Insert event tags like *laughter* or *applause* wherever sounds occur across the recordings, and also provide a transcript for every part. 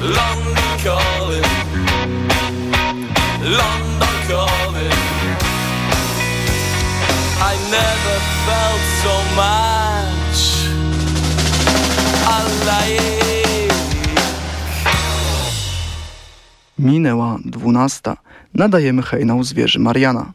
London. Minęła dwunasta. Nadajemy hejnał zwierzy Mariana.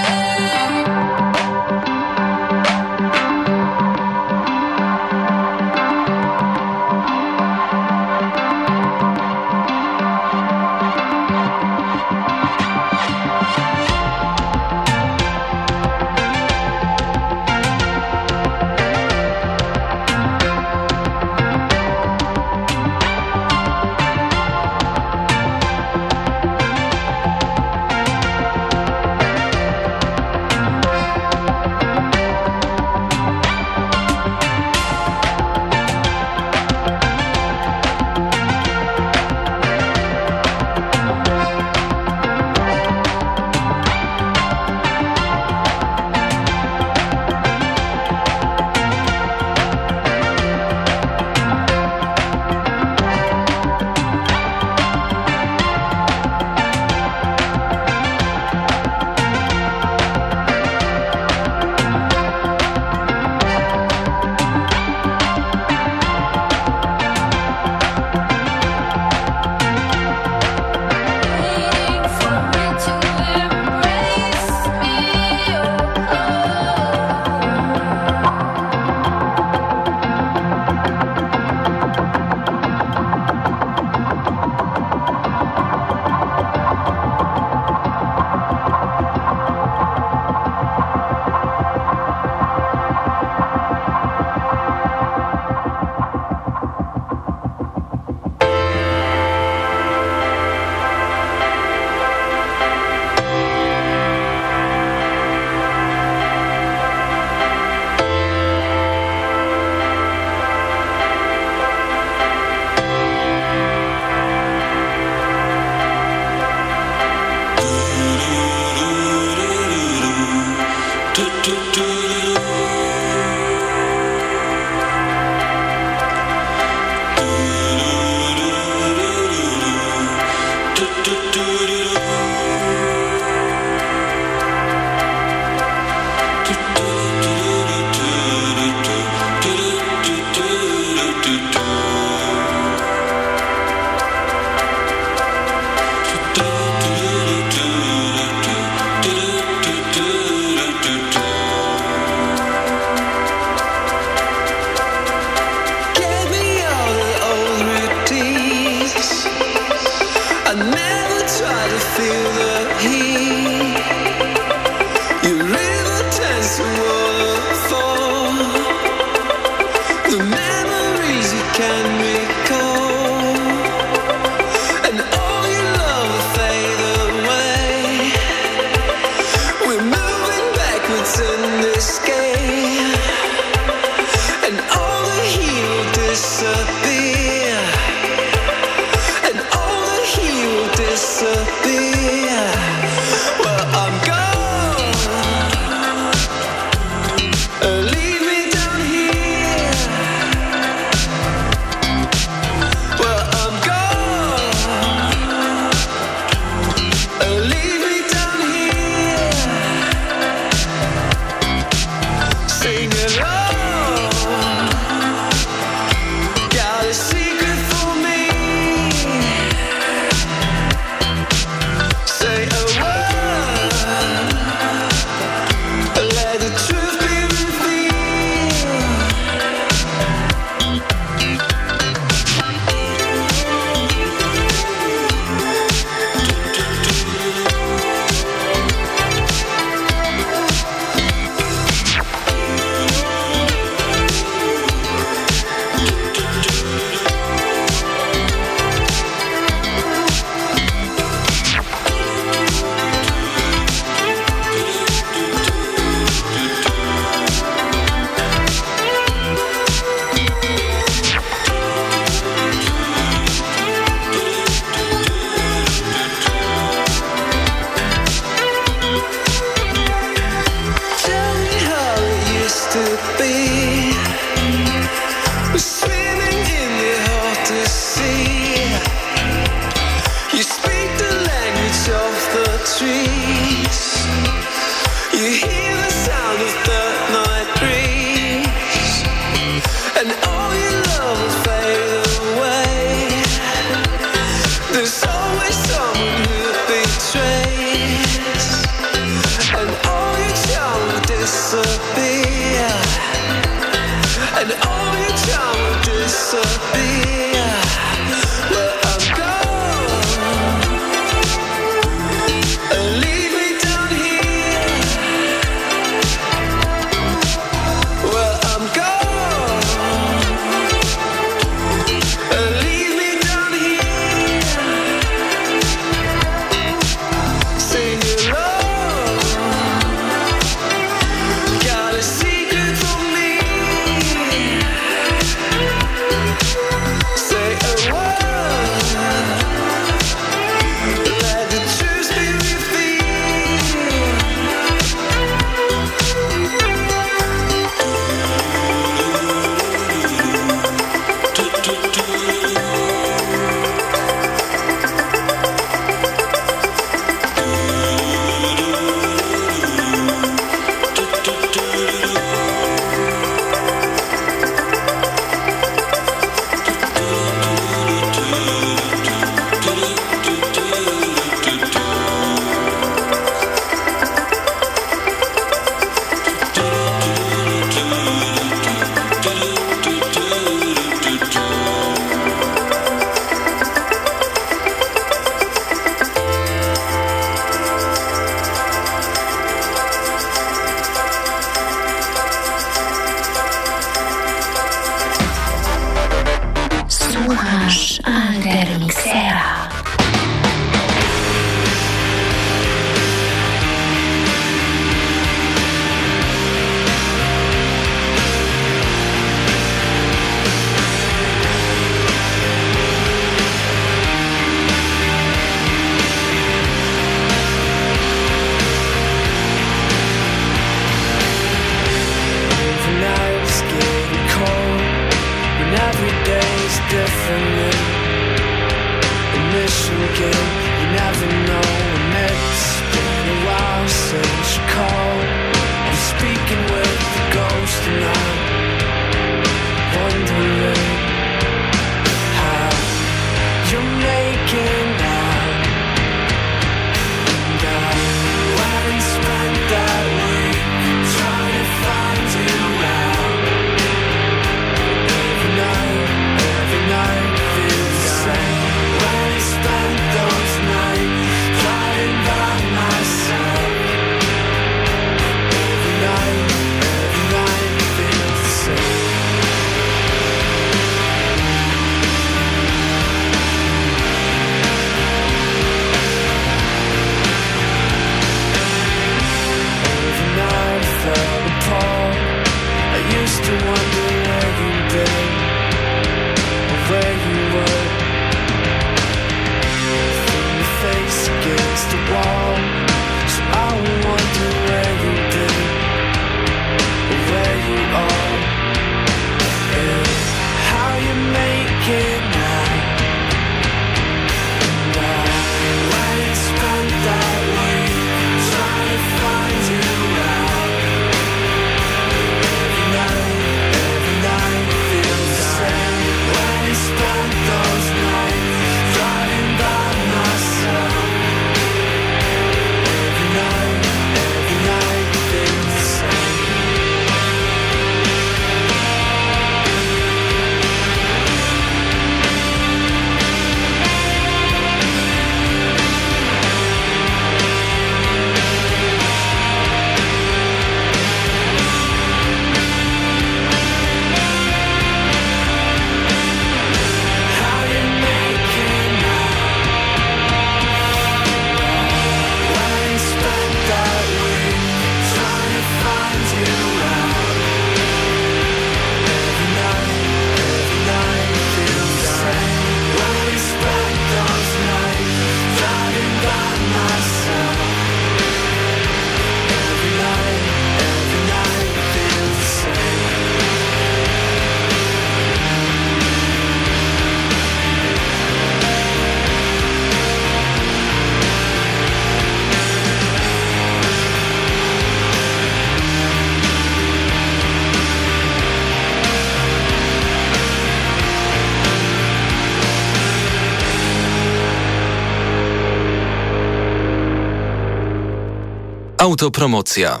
Autopromocja.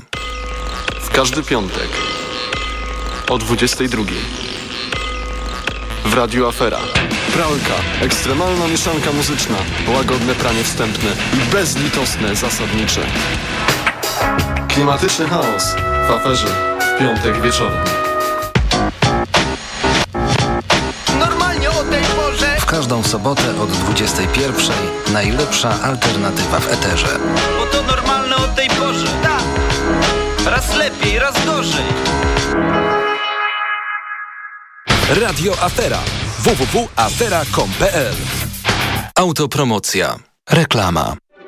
W każdy piątek o 22. W Radiu Afera. Pralka, ekstremalna mieszanka muzyczna, łagodne pranie wstępne i bezlitosne zasadnicze. Klimatyczny chaos w aferze w piątek wieczorem. Normalnie o tej porze W każdą sobotę od 21. Najlepsza alternatywa w eterze. Bo to normalne o tej porze Tak Raz lepiej, raz gorzej Radio Afera. www.afera.com.pl Autopromocja. Reklama.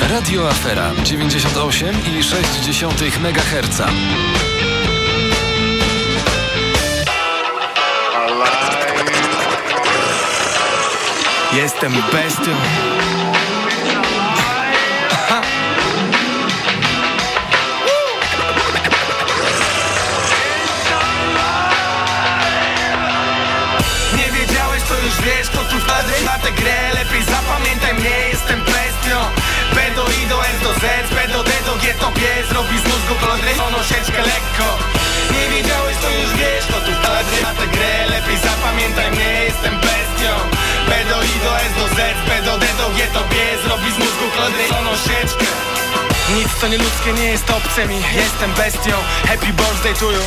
Radio Afera 98,6 MHz. Jestem bestią. Bestią B do I do S do Z, B do D do G to G Zrobi z mózgu kolodrysoną sieczkę. Nic co nieludzkie nie jest obce mi. Jestem bestią, happy birthday to you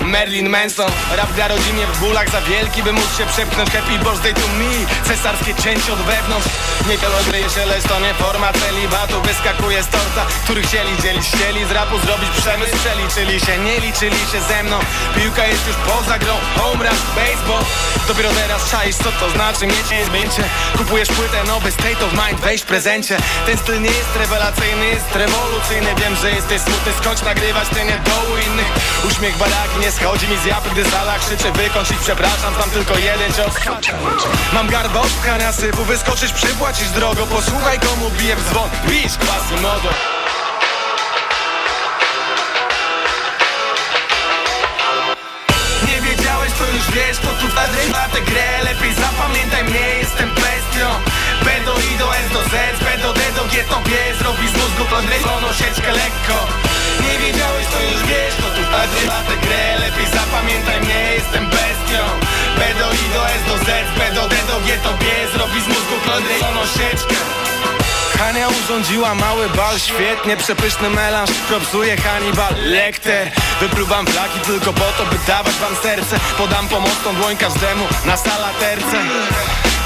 Marilyn Manson Rap dla rodzinie w bólach za wielki By móc się przepchnąć Happy birthday to me Cesarskie cięcie od wewnątrz. Nie kalodryje się, lecz to nie forma celibatu. Wyskakuje z torta, który chcieli dzielić Chcieli z rapu zrobić przemysł. Przeliczyli się, nie liczyli się ze mną. Piłka jest już poza grą. Home run, baseball. Dopiero teraz czaisz co to znaczy mieć zdjęcie Kupujesz płytę, nowy state of mind Weź w prezencie. Ten styl nie jest rewelacyjny, jest rewolucyjny. Wiem, że jesteś smutny, skończ nagrywać Ty nie dołu innych. Uśmiech baraki nie schodzi mi z japy Gdy sala krzyczy wykończ ich przepraszam Znam tylko jeden cios. Mam garbę obchania sypu Wyskoczysz, przypłacisz drogo. Posłuchaj komu bije w dzwon. Bisz, kwasy modo. Nie wiedziałeś, to już wiesz, to tu wpadłeś na tę grę. Lepiej zapamiętaj mnie, jestem bestią B do I do S do Z, B do D do G to G Zrobi z mózgu podrysoną sieczkę lekko Nie wiedziałeś, to już wiesz, to tu wpadłeś na tę grę. Lepiej zapamiętaj mnie, jestem bestią. B do I do S do Z, B do D do G to G Zrobi z mózgu podrysoną sieczkę Hania urządziła mały bal, świetnie, przepyszny melanż Propsuje Hannibal. Lecter Wypluwam flaki tylko po to, by dawać wam serce. Podam pomocną dłoń każdemu na salaterce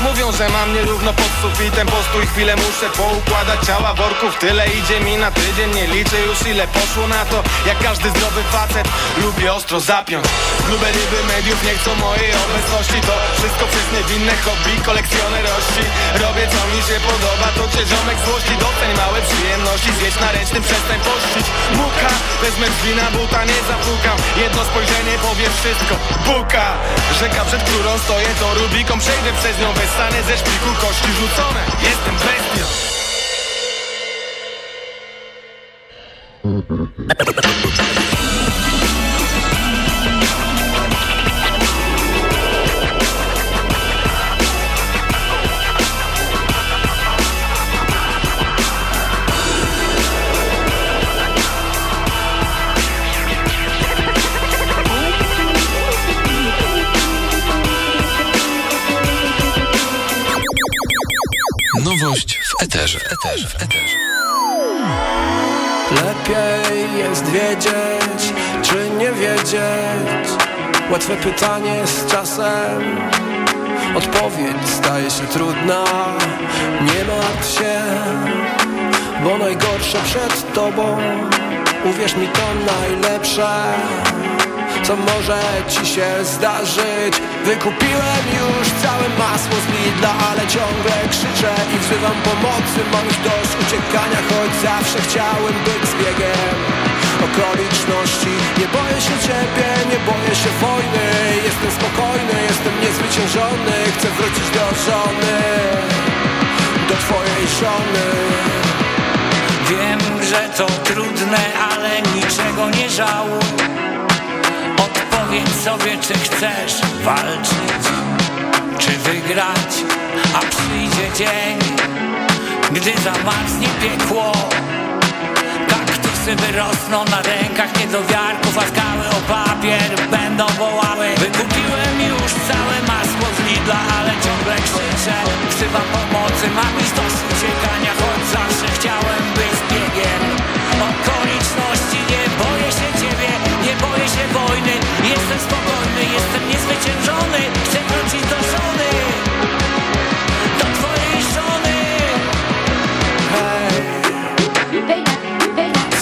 Mówią, że mam nierówno pod sufitem Postój chwilę muszę poukładać. Ciała worków Tyle idzie mi na tydzień, nie liczę już ile poszło na to Jak każdy zdrowy facet, lubię ostro zapiąć Grube ryby mediów nie chcą mojej obecności. To wszystko przez niewinne hobby, kolekcjonerości. Robię co mi się podoba, to cię ziomek złości. Doceń małe przyjemności, zjeść na ręcznym, przestań pościć. Muka, wezmę drzwi na buta, nie zapukam. Jedno spojrzenie powie wszystko, buka Rzeka przed którą stoję, to Rubiką Przejdę przez nią, wystanę ze szpiku kości rzucone. Jestem bestią *laughs* W eterze. W eterze. W eterze. Lepiej jest wiedzieć, czy nie wiedzieć Łatwe pytanie z czasem Odpowiedź staje się trudna Nie martw się, bo najgorsze przed tobą Uwierz mi to najlepsze co może ci się zdarzyć Wykupiłem już całe masło z Lidla, ale ciągle krzyczę i wzywam pomocy Mam już dość uciekania, choć zawsze chciałem być zbiegiem. Okoliczności Nie boję się ciebie, nie boję się wojny. Jestem spokojny, jestem niezwyciężony Chcę wrócić do żony Do twojej żony. Wiem, że to trudne, ale niczego nie żałuj Odpowiedz sobie, czy chcesz walczyć Czy wygrać, a przyjdzie dzień Gdy zamarznie piekło. Kaktusy wyrosną na rękach niedowiarków A skały o papier będą wołały. Wykupiłem już całe masło z Lidla, ale ciągle krzyczę. Wzywam pomocy, mam już dość uciekania Choć zawsze chciałem być boję się wojny Jestem spokojny, jestem niezwyciężony Chcę wrócić do żony Do twojej żony Hej,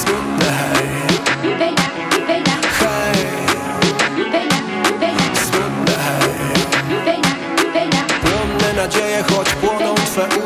smutne hej Hej, smutne hej Płonne nadzieje, choć płoną twe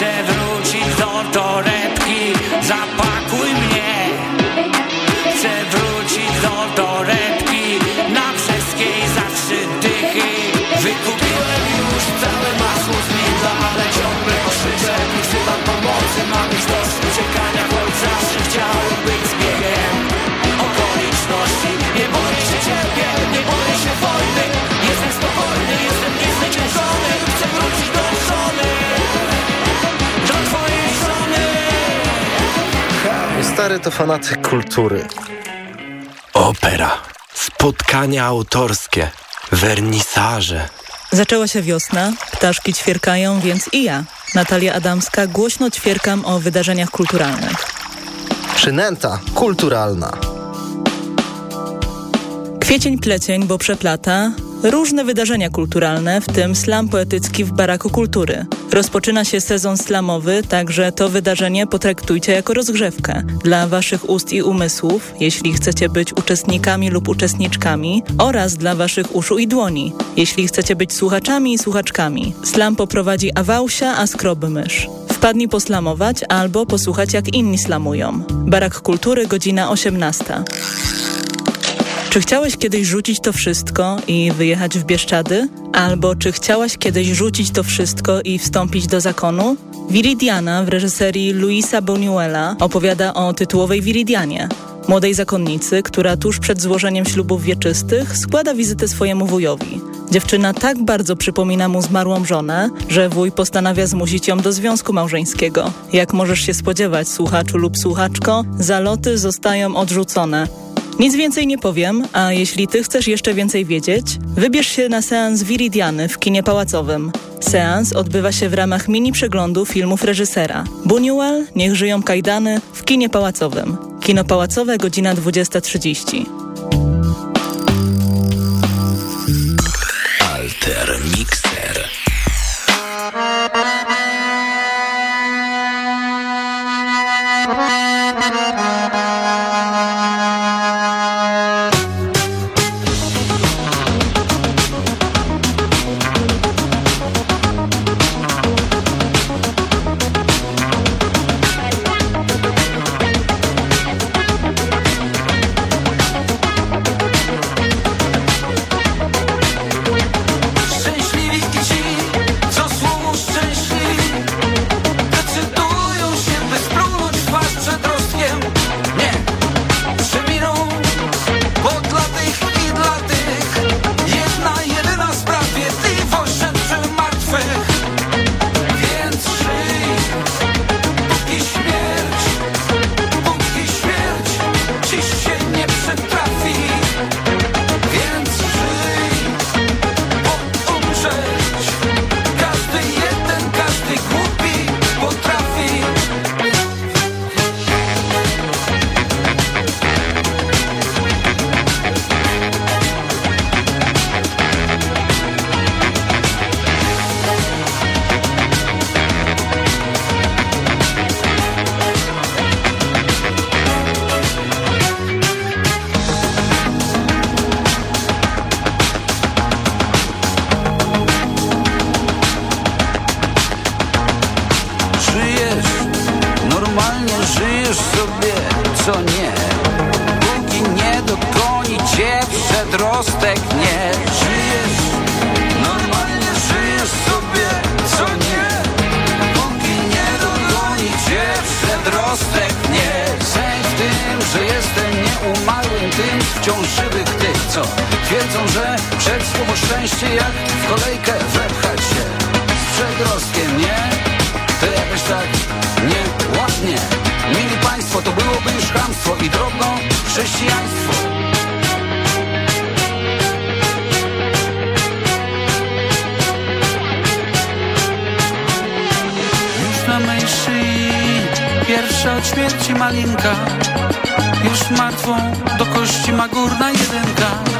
Chcę wrócić do torebki. Zapakuj mnie. Chcę wrócić do torebki. Na brzeskiej za trzy dychy. Wykupiłem już całe masło z Lidla Ale ciągle krzyczę. Nie wzywam pomocy Mam już dość uciekania Choć zawsze chciałem być zbiegiem Okoliczności. Nie boję się ciebie Nie boję się wojny. Jestem spokojny Jestem niezwyciężony stary to fanatyk kultury. Opera, spotkania autorskie, wernisaże. Zaczęła się wiosna, ptaszki ćwierkają, więc i ja, Natalia Adamska, głośno ćwierkam o wydarzeniach kulturalnych. Przynęta kulturalna. Kwiecień plecień, bo przeplata. Różne wydarzenia kulturalne, w tym slam poetycki w Baraku Kultury. Rozpoczyna się sezon slamowy, także to wydarzenie potraktujcie jako rozgrzewkę dla waszych ust i umysłów, jeśli chcecie być uczestnikami lub uczestniczkami, oraz dla waszych uszu i dłoni, jeśli chcecie być słuchaczami i słuchaczkami. Slam poprowadzi Awałsia, a Skroby Mysz. Wpadnij poslamować albo posłuchać jak inni slamują. Barak Kultury, godzina 18. Czy chciałeś kiedyś rzucić to wszystko i wyjechać w Bieszczady? Albo czy chciałaś kiedyś rzucić to wszystko i wstąpić do zakonu? Viridiana w reżyserii Luisa Buñuela opowiada o tytułowej Viridianie, młodej zakonnicy, która tuż przed złożeniem ślubów wieczystych składa wizytę swojemu wujowi. Dziewczyna tak bardzo przypomina mu zmarłą żonę, że wuj postanawia zmusić ją do związku małżeńskiego. Jak możesz się spodziewać, słuchaczu lub słuchaczko, zaloty zostają odrzucone. Nic więcej nie powiem, a jeśli ty chcesz jeszcze więcej wiedzieć, wybierz się na seans Viridiany w kinie pałacowym. Seans odbywa się w ramach mini przeglądu filmów reżysera. Buñuel, Niech żyją kajdany w kinie pałacowym. Kino pałacowe, godzina 20.30. Alter Mixer. kłamstwo i drobno chrześcijaństwo. Już na mej szyi pierwsza od śmierci malinka Już martwą do kości ma górna jedynka.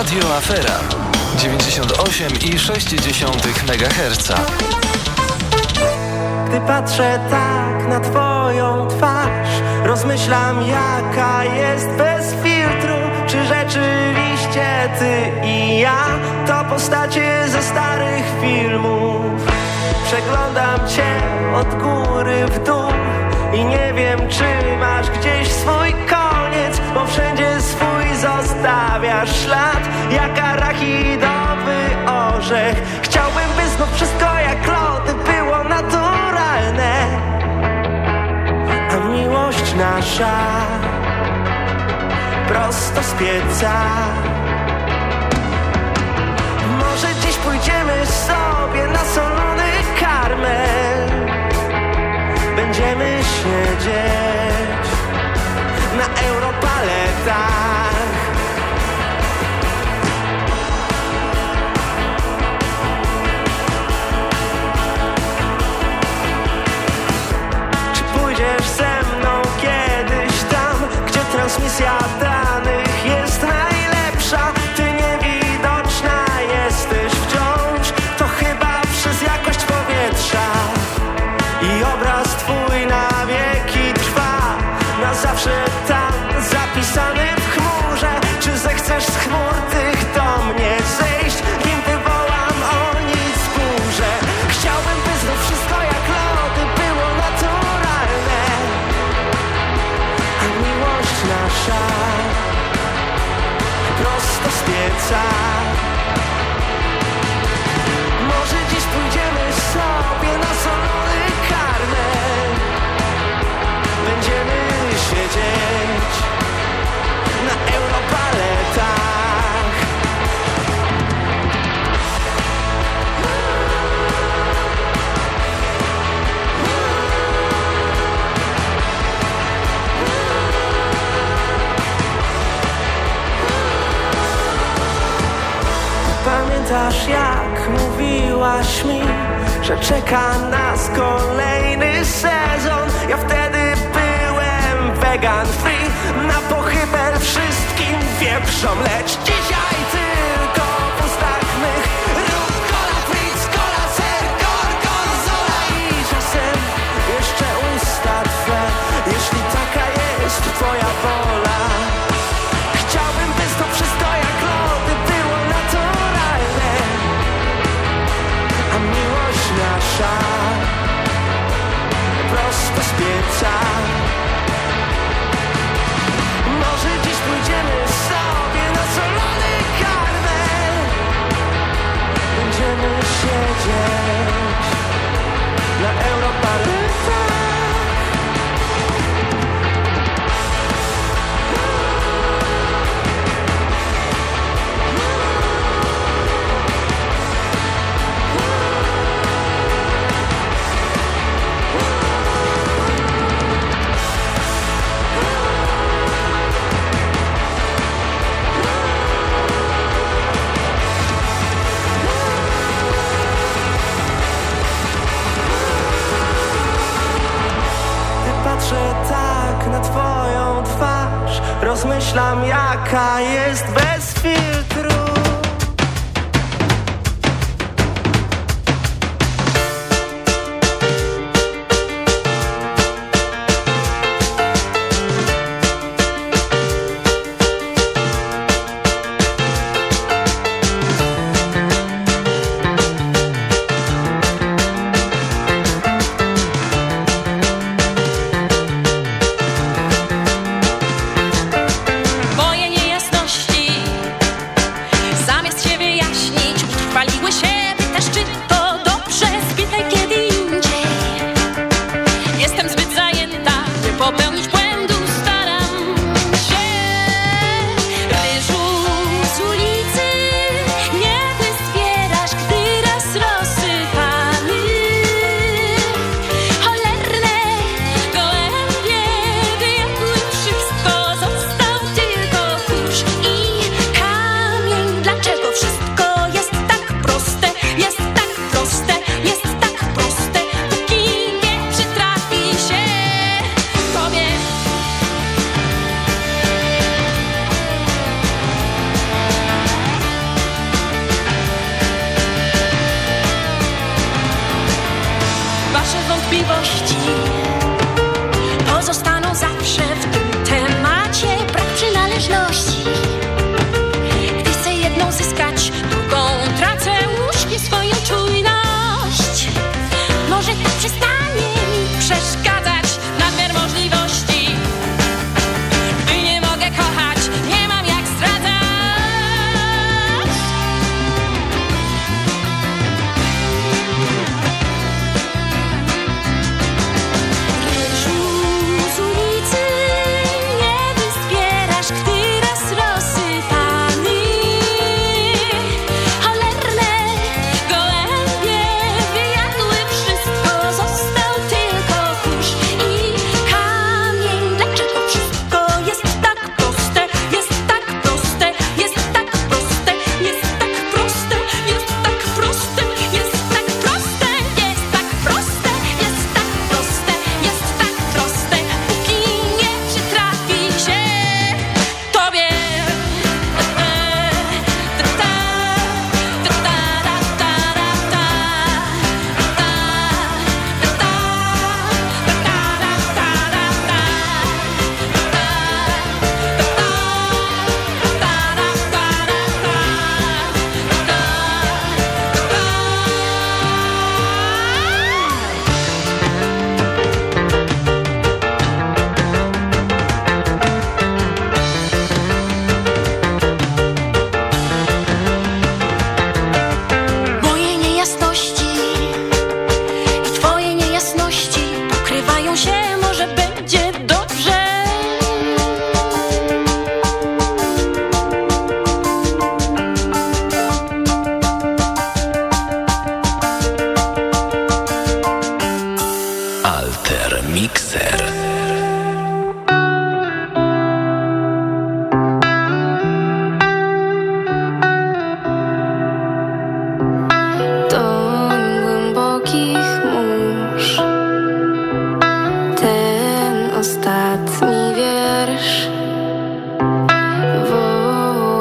Radio Afera 98,6 MHz. Gdy patrzę tak na twoją twarz Rozmyślam jaka jest bez filtru Czy rzeczywiście ty i ja To postacie ze starych filmów Przeglądam cię od góry w dół I nie wiem czy masz gdzieś swój koniec Bo wszędzie swój zostawiasz ślad Jak arachidowy orzech. Chciałbym by znów wszystko jak lody było naturalne. A miłość nasza Prosto z pieca. Może dziś pójdziemy sobie na solony karmel. Będziemy siedzieć na europaletach Czy pójdziesz ze mną kiedyś tam, gdzie transmisja danych Może dziś pójdziemy sobie na solony karmel Będziemy siedzieć na europaletach Pamiętasz jak mówiłaś mi, że czeka nas kolejny sezon? Ja wtedy byłem vegan free, na pochybel wszystkim wieprzom. Lecz dzisiaj tylko cola, ser, I jeszcze jeśli taka jest twoja wola pieca Może dziś pójdziemy sobie na solony karmel. Będziemy siedzieć patrzę tak na twoją twarz. Rozmyślam jaka jest bez filtru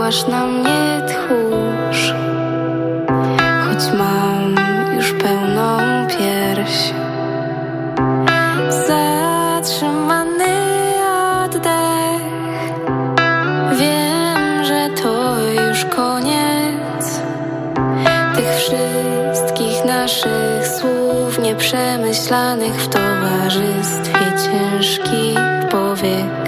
Wołasz na mnie tchórz. Choć mam już pełną pierś. Zatrzymany oddech. Wiem, że to już koniec. Tych wszystkich naszych słów Nieprzemyślanych w towarzystwie ciężkich powiek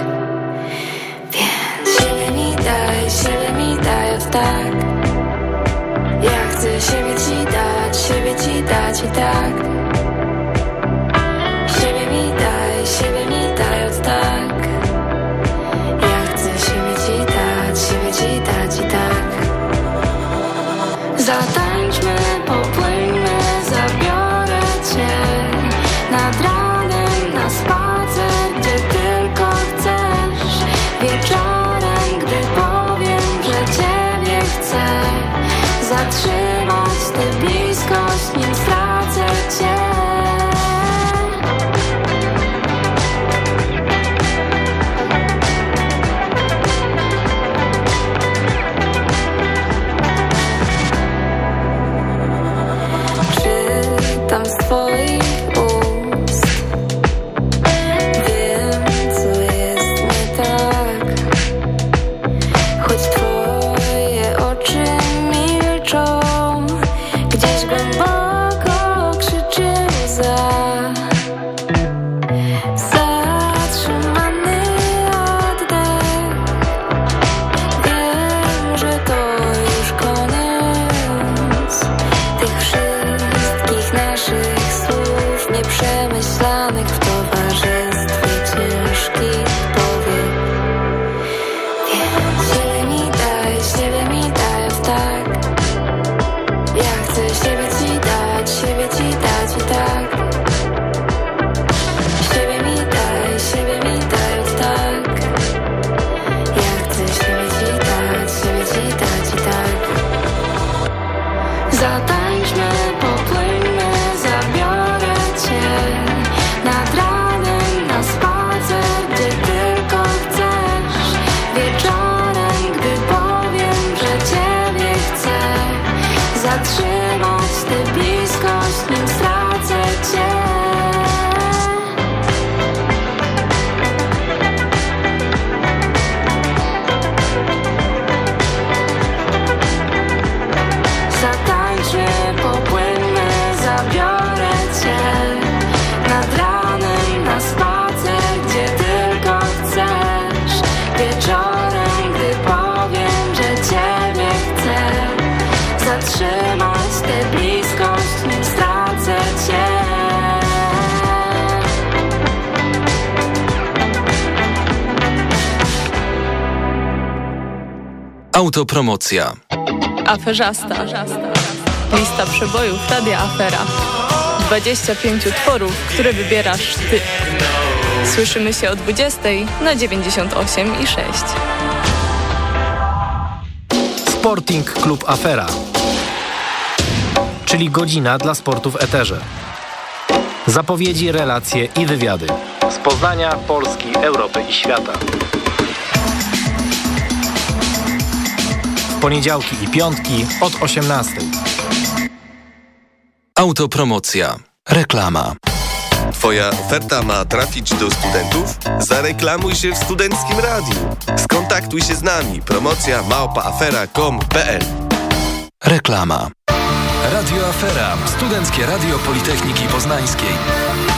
Autopromocja. Aferzasta. Lista przebojów Radia Afera. 25 utworów, które wybierasz Ty. Słyszymy się o 20 na 98 i 6. Sporting Klub Afera. Czyli godzina dla sportu w eterze. Zapowiedzi, relacje i wywiady. Z Poznania, Polski, Europy i świata. Poniedziałki i piątki od 18. Autopromocja. Reklama. Twoja oferta ma trafić do studentów? Zareklamuj się w Studenckim Radiu. Skontaktuj się z nami. Promocja małpaafera.com.pl Reklama. Radio Afera. Studenckie Radio Politechniki Poznańskiej.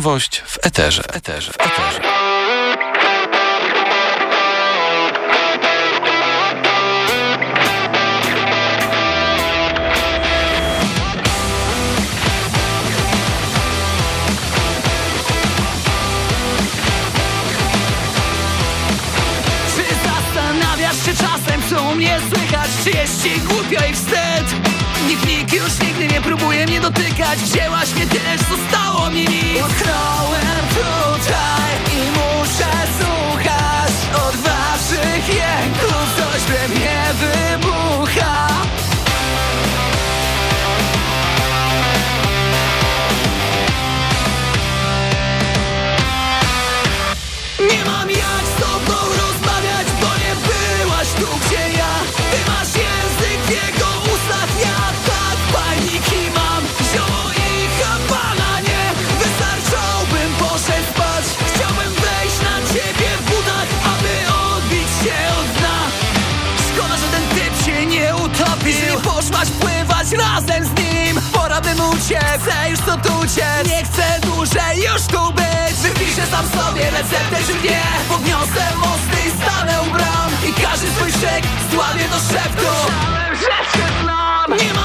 nowość w eterze, w eterze, w eterze. Czy czasem, co u mnie słychać? Czy jest ci głupio i wstyd? Nikt, nikt już nigdy nie próbuje mnie dotykać Wzięłaś mnie tyle, zostało mi nic uciec Chcę już stąd uciec. Nie chcę dłużej już tu być. Wypiszę sam sobie receptę, czy nie Podniosę mosty i stanę u bram. I każdy swój szyk zdławię do szeptu. Myślałem, że znam.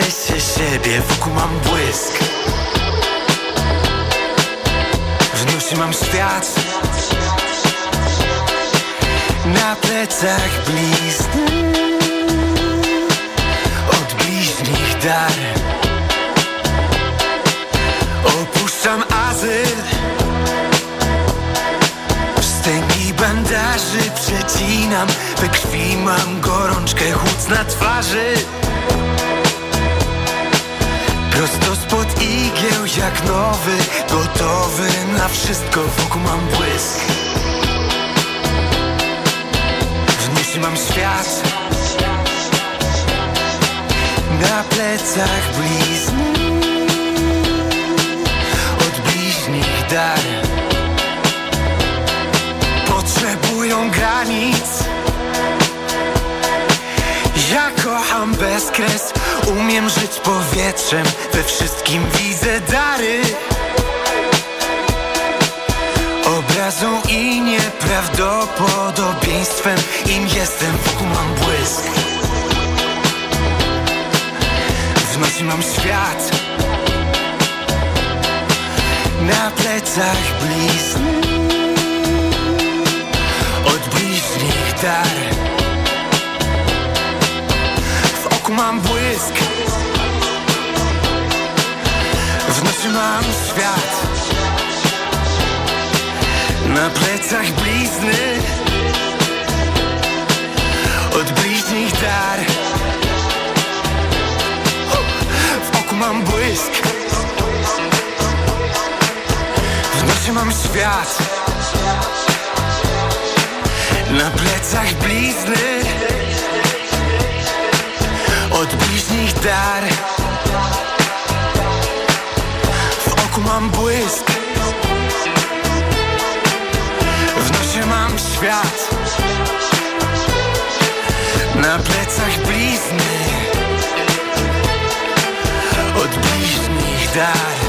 Się siebie, wokół mam błysk. W nosie mam świat. Na plecach blizny Od bliźnich dar. Opuszczam azyl. Wstęgi bandaży przecinam. We krwi mam gorączkę, chłód na twarzy Prosto spod igieł jak nowy Gotowy na wszystko, wokół mam błysk. W mam świat. Na plecach blizny Od bliźnich dar. Potrzebują granic. Ja kocham bez kres Umiem żyć powietrzem We wszystkim widzę dary. Obrazą i nieprawdopodobieństwem Im jestem, wokół mam błysk. W nocy mam świat. Na plecach blizny Od bliźnich dar oku mam błysk. W nocy mam świat. Na plecach blizny. Od bliźnich dar. W oku mam błysk. W nocy mam świat. Na plecach blizny od bliźnich dar. W oku mam błysk. W nosie mam świat. Na plecach blizny. Od bliźnich dar.